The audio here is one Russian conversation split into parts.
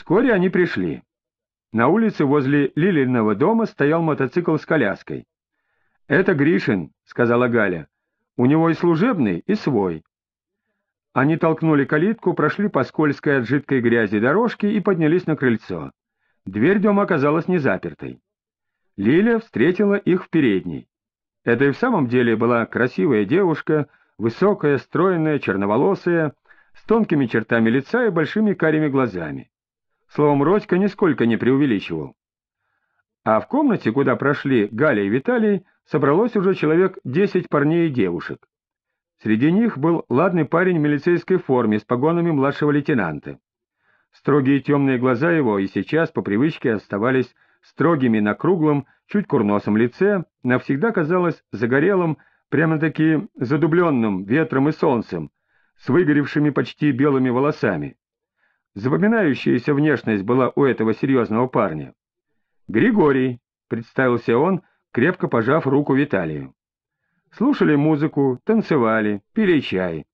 Вскоре они пришли. На улице возле Лилиного дома стоял мотоцикл с коляской. «Это Гришин», — сказала Галя. «У него и служебный, и свой». Они толкнули калитку, прошли по скользкой от жидкой грязи дорожке и поднялись на крыльцо. Дверь дома оказалась не запертой. Лиля встретила их в передней. Это и в самом деле была красивая девушка, высокая, стройная, черноволосая, с тонкими чертами лица и большими карими глазами. Словом, Родька нисколько не преувеличивал. А в комнате, куда прошли Галя и Виталий, собралось уже человек десять парней и девушек. Среди них был ладный парень в милицейской форме с погонами младшего лейтенанта. Строгие темные глаза его и сейчас по привычке оставались строгими на круглом, чуть курносом лице, навсегда казалось загорелым, прямо-таки задубленным ветром и солнцем, с выгоревшими почти белыми волосами. Запоминающаяся внешность была у этого серьезного парня. «Григорий», — представился он, крепко пожав руку Виталию. Слушали музыку, танцевали, пили чай.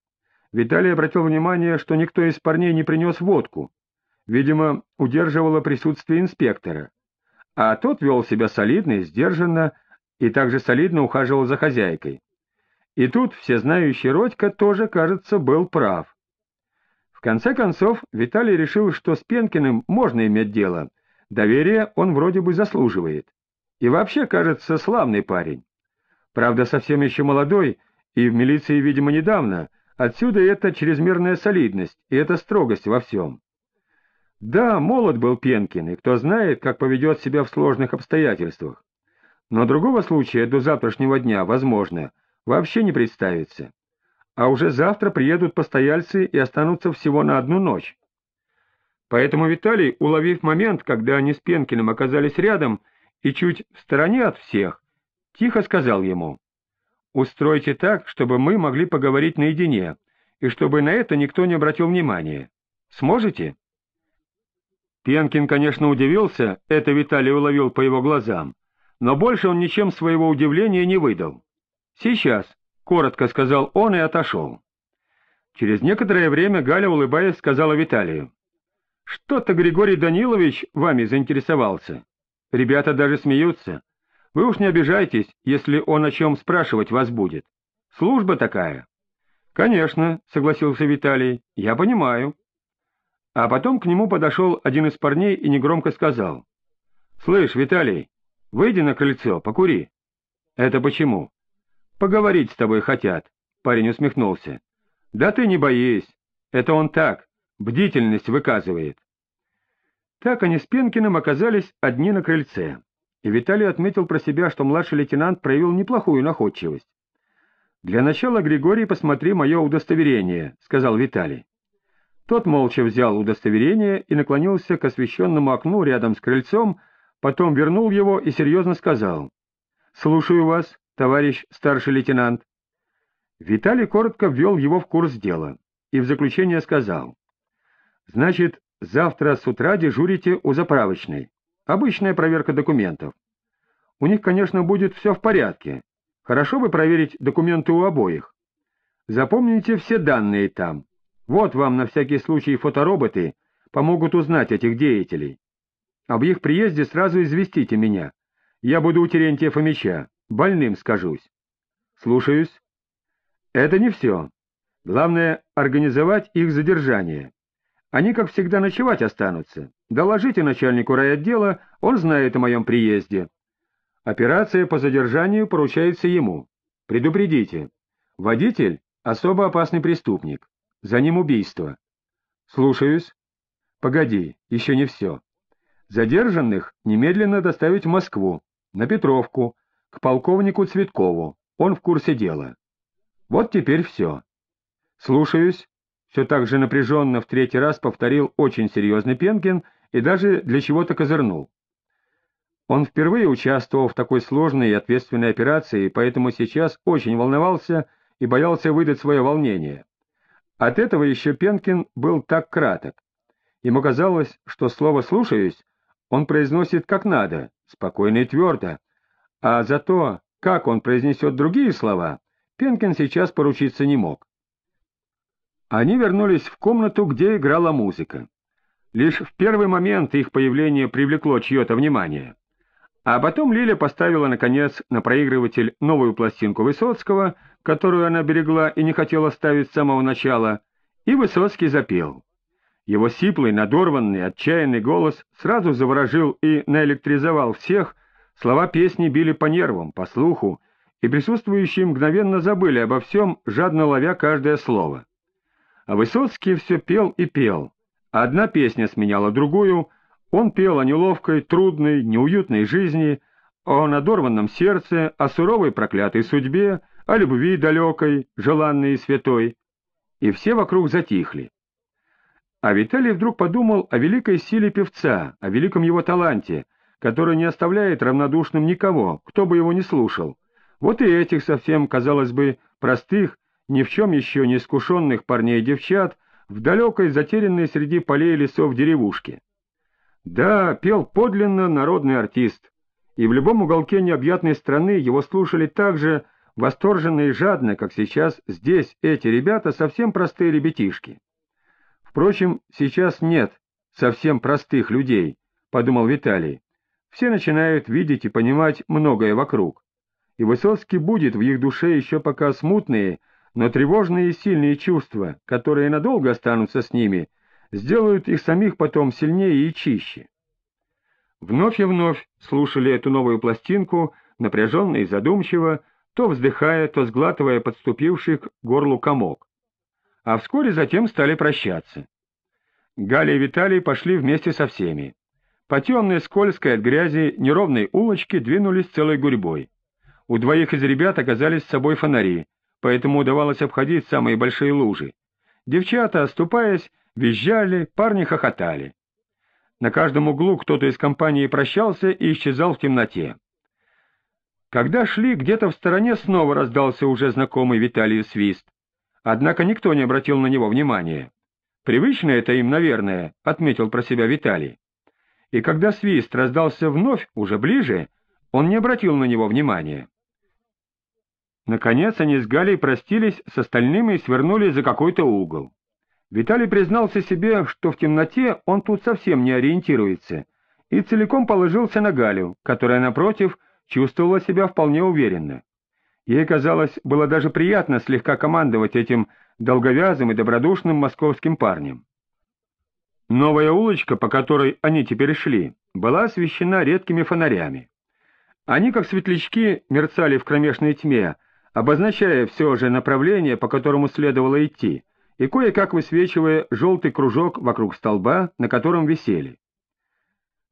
Виталий обратил внимание, что никто из парней не принес водку. Видимо, удерживало присутствие инспектора. А тот вел себя солидно и сдержанно, и также солидно ухаживал за хозяйкой. И тут всезнающий Родька тоже, кажется, был прав. Конце концов, Виталий решил, что с Пенкиным можно иметь дело. Доверие он вроде бы заслуживает. И вообще, кажется, славный парень. Правда, совсем еще молодой, и в милиции, видимо, недавно. Отсюда эта чрезмерная солидность и эта строгость во всем. Да, молод был Пенкин, и кто знает, как поведет себя в сложных обстоятельствах. Но другого случая до завтрашнего дня, возможно, вообще не представится а уже завтра приедут постояльцы и останутся всего на одну ночь. Поэтому Виталий, уловив момент, когда они с Пенкиным оказались рядом и чуть в стороне от всех, тихо сказал ему, «Устройте так, чтобы мы могли поговорить наедине, и чтобы на это никто не обратил внимания. Сможете?» Пенкин, конечно, удивился, это Виталий уловил по его глазам, но больше он ничем своего удивления не выдал. «Сейчас», — коротко сказал он и отошел. Через некоторое время Галя, улыбаясь, сказала Виталию. — Что-то Григорий Данилович вами заинтересовался. Ребята даже смеются. Вы уж не обижайтесь, если он о чем спрашивать вас будет. Служба такая. — Конечно, — согласился Виталий, — я понимаю. А потом к нему подошел один из парней и негромко сказал. — Слышь, Виталий, выйди на крыльцо, покури. — Это почему? Поговорить с тобой хотят, — парень усмехнулся. — Да ты не боись, это он так, бдительность выказывает. Так они с Пенкиным оказались одни на крыльце, и Виталий отметил про себя, что младший лейтенант проявил неплохую находчивость. «Для начала, Григорий, посмотри мое удостоверение», — сказал Виталий. Тот молча взял удостоверение и наклонился к освещенному окну рядом с крыльцом, потом вернул его и серьезно сказал. «Слушаю вас товарищ старший лейтенант. Виталий коротко ввел его в курс дела и в заключение сказал. Значит, завтра с утра дежурите у заправочной. Обычная проверка документов. У них, конечно, будет все в порядке. Хорошо бы проверить документы у обоих. Запомните все данные там. Вот вам на всякий случай фотороботы помогут узнать этих деятелей. Об их приезде сразу известите меня. Я буду у Терентия Фомича. Больным скажусь. Слушаюсь. Это не все. Главное — организовать их задержание. Они, как всегда, ночевать останутся. Доложите начальнику райотдела, он знает о моем приезде. Операция по задержанию поручается ему. Предупредите. Водитель — особо опасный преступник. За ним убийство. Слушаюсь. Погоди, еще не все. Задержанных немедленно доставить в Москву, на Петровку, к полковнику Цветкову, он в курсе дела. Вот теперь все. Слушаюсь. Все так же напряженно в третий раз повторил очень серьезный Пенкин и даже для чего-то козырнул. Он впервые участвовал в такой сложной и ответственной операции, поэтому сейчас очень волновался и боялся выдать свое волнение. От этого еще Пенкин был так краток. Ему казалось, что слово «слушаюсь» он произносит как надо, спокойно и твердо, а за то, как он произнесет другие слова, Пенкин сейчас поручиться не мог. Они вернулись в комнату, где играла музыка. Лишь в первый момент их появление привлекло чье-то внимание. А потом Лиля поставила, наконец, на проигрыватель новую пластинку Высоцкого, которую она берегла и не хотела ставить с самого начала, и Высоцкий запел. Его сиплый, надорванный, отчаянный голос сразу заворожил и наэлектризовал всех, слова песни били по нервам, по слуху, и присутствующие мгновенно забыли обо всем, жадно ловя каждое слово. А Высоцкий все пел и пел, Одна песня сменяла другую, он пел о неловкой, трудной, неуютной жизни, о надорванном сердце, о суровой проклятой судьбе, о любви далекой, желанной и святой. И все вокруг затихли. А Виталий вдруг подумал о великой силе певца, о великом его таланте, который не оставляет равнодушным никого, кто бы его не слушал. Вот и этих совсем, казалось бы, простых, ни в чем еще не искушенных парней и девчат, в далекой, затерянной среди полей и лесов деревушке. Да, пел подлинно народный артист, и в любом уголке необъятной страны его слушали так же восторженно и жадно, как сейчас здесь эти ребята совсем простые ребятишки. Впрочем, сейчас нет совсем простых людей, — подумал Виталий. Все начинают видеть и понимать многое вокруг. И Высоцкий будет в их душе еще пока смутные, но тревожные и сильные чувства, которые надолго останутся с ними, сделают их самих потом сильнее и чище. Вновь и вновь слушали эту новую пластинку, напряженно и задумчиво, то вздыхая, то сглатывая подступивший к горлу комок. А вскоре затем стали прощаться. Галя и Виталий пошли вместе со всеми. По темной, скользкой от грязи, неровной улочке двинулись целой гурьбой. У двоих из ребят оказались с собой фонари, поэтому удавалось обходить самые большие лужи. Девчата, оступаясь, визжали, парни хохотали. На каждом углу кто-то из компании прощался и исчезал в темноте. Когда шли, где-то в стороне снова раздался уже знакомый Виталий свист. Однако никто не обратил на него внимания. «Привычно это им, наверное», — отметил про себя Виталий. И когда свист раздался вновь, уже ближе, он не обратил на него внимания. Наконец они с Галей простились с остальными и свернули за какой-то угол. Виталий признался себе, что в темноте он тут совсем не ориентируется, и целиком положился на Галю, которая, напротив, чувствовала себя вполне уверенно. Ей, казалось, было даже приятно слегка командовать этим долговязым и добродушным московским парнем. Новая улочка, по которой они теперь шли, была освещена редкими фонарями. Они, как светлячки, мерцали в кромешной тьме, обозначая все же направление, по которому следовало идти, и кое-как высвечивая желтый кружок вокруг столба, на котором висели.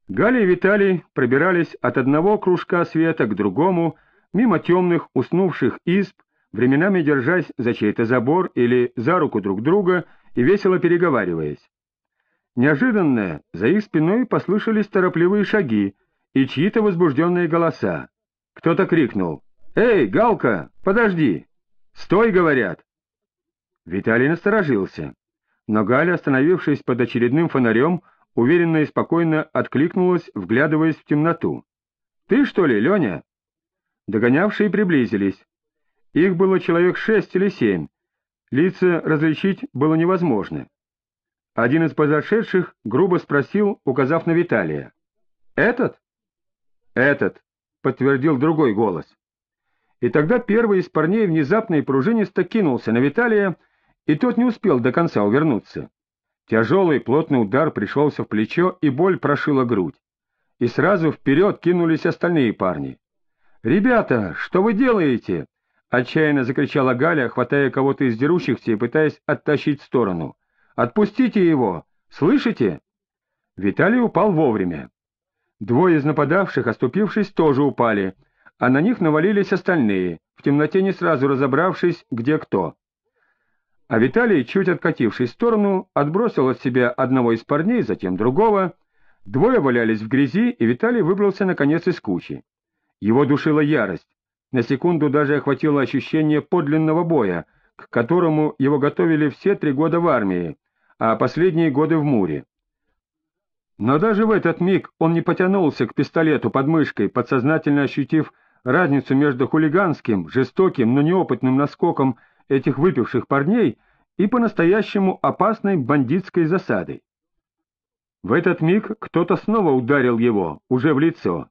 Галя и Виталий пробирались от одного кружка света к другому, мимо темных уснувших изб, временами держась за чей-то забор или за руку друг друга и весело переговариваясь. Неожиданно за их спиной послышались торопливые шаги и чьи-то возбужденные голоса. Кто-то крикнул «Эй, Галка, подожди! Стой, говорят!» Виталий насторожился, но Галя, остановившись под очередным фонарем, уверенно и спокойно откликнулась, вглядываясь в темноту. «Ты, что ли, Леня?» Догонявшие приблизились. Их было человек шесть или семь. Лица различить было невозможно. Один из подошедших грубо спросил, указав на Виталия. «Этот?» «Этот», — подтвердил другой голос. И тогда первый из парней внезапно и пружинисто кинулся на Виталия, и тот не успел до конца увернуться. Тяжелый плотный удар пришелся в плечо, и боль прошила грудь. И сразу вперед кинулись остальные парни. «Ребята, что вы делаете?» — отчаянно закричала Галя, хватая кого-то из дерущихся и пытаясь оттащить в сторону. «Отпустите его! Слышите?» Виталий упал вовремя. Двое из нападавших, оступившись, тоже упали, а на них навалились остальные, в темноте не сразу разобравшись, где кто. А Виталий, чуть откатившись в сторону, отбросил от себя одного из парней, затем другого. Двое валялись в грязи, и Виталий выбрался наконец из кучи. Его душила ярость. На секунду даже охватило ощущение подлинного боя, к которому его готовили все три года в армии, а последние годы в Муре. Но даже в этот миг он не потянулся к пистолету под мышкой, подсознательно ощутив разницу между хулиганским, жестоким, но неопытным наскоком этих выпивших парней и по-настоящему опасной бандитской засадой. В этот миг кто-то снова ударил его, уже в лицо.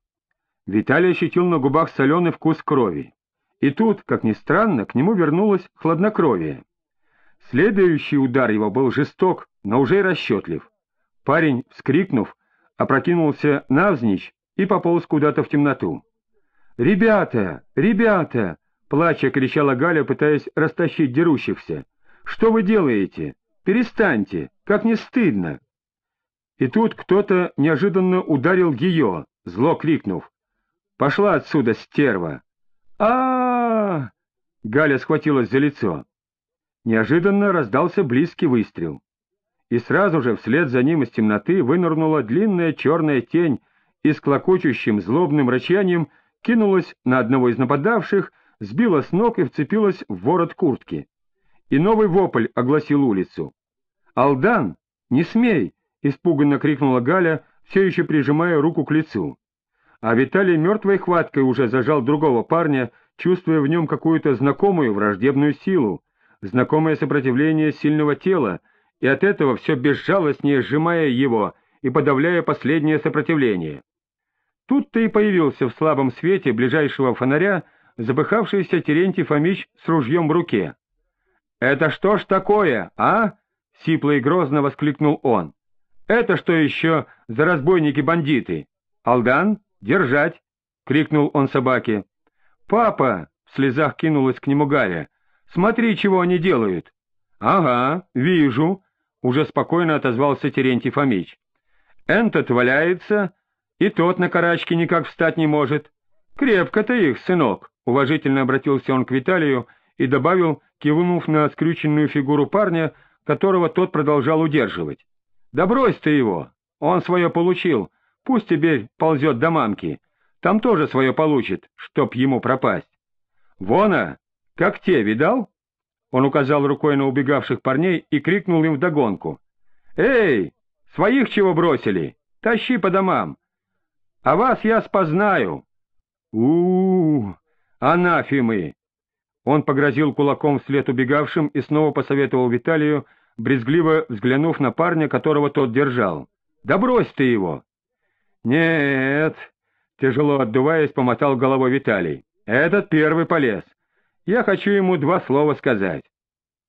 Виталий ощутил на губах соленый вкус крови. И тут, как ни странно, к нему вернулось хладнокровие. Следующий удар его был жесток, но уже расчетлив. Парень, вскрикнув, опрокинулся навзничь и пополз куда-то в темноту. «Ребята! Ребята!» — плача кричала Галя, пытаясь растащить дерущихся. «Что вы делаете? Перестаньте! Как не стыдно!» И тут кто-то неожиданно ударил ее, зло крикнув. «Пошла отсюда, стерва!» а, -а, -а Галя схватилась за лицо. Неожиданно раздался близкий выстрел. И сразу же вслед за ним из темноты вынырнула длинная черная тень и с клокочущим злобным рычанием кинулась на одного из нападавших, сбила с ног и вцепилась в ворот куртки. И новый вопль огласил улицу. «Алдан, не смей!» — испуганно крикнула Галя, все еще прижимая руку к лицу. А Виталий мертвой хваткой уже зажал другого парня, чувствуя в нем какую-то знакомую враждебную силу, знакомое сопротивление сильного тела, и от этого все безжалостнее сжимая его и подавляя последнее сопротивление. Тут-то и появился в слабом свете ближайшего фонаря запыхавшийся Терентий Фомич с ружьем в руке. «Это что ж такое, а?» — сипло и грозно воскликнул он. «Это что еще за разбойники-бандиты? Алдан, держать!» — крикнул он собаке. «Папа!» — в слезах кинулась к нему Галя. «Смотри, чего они делают!» «Ага, вижу!» — уже спокойно отозвался Терентий Фомич. «Энтот валяется, и тот на карачке никак встать не может. Крепко-то их, сынок!» — уважительно обратился он к Виталию и добавил, кивнув на скрюченную фигуру парня, которого тот продолжал удерживать. «Да брось ты его! Он свое получил, пусть теперь ползет до мамки, там тоже свое получит, чтоб ему пропасть. Вона, как те, видал?» Он указал рукой на убегавших парней и крикнул им вдогонку. «Эй, своих чего бросили? Тащи по домам! А вас я спознаю!» «У-у-у! Анафимы!» Он погрозил кулаком вслед убегавшим и снова посоветовал Виталию, брезгливо взглянув на парня, которого тот держал. «Да брось ты его!» «Нет!» — тяжело отдуваясь, помотал головой Виталий. «Этот первый полез. Я хочу ему два слова сказать.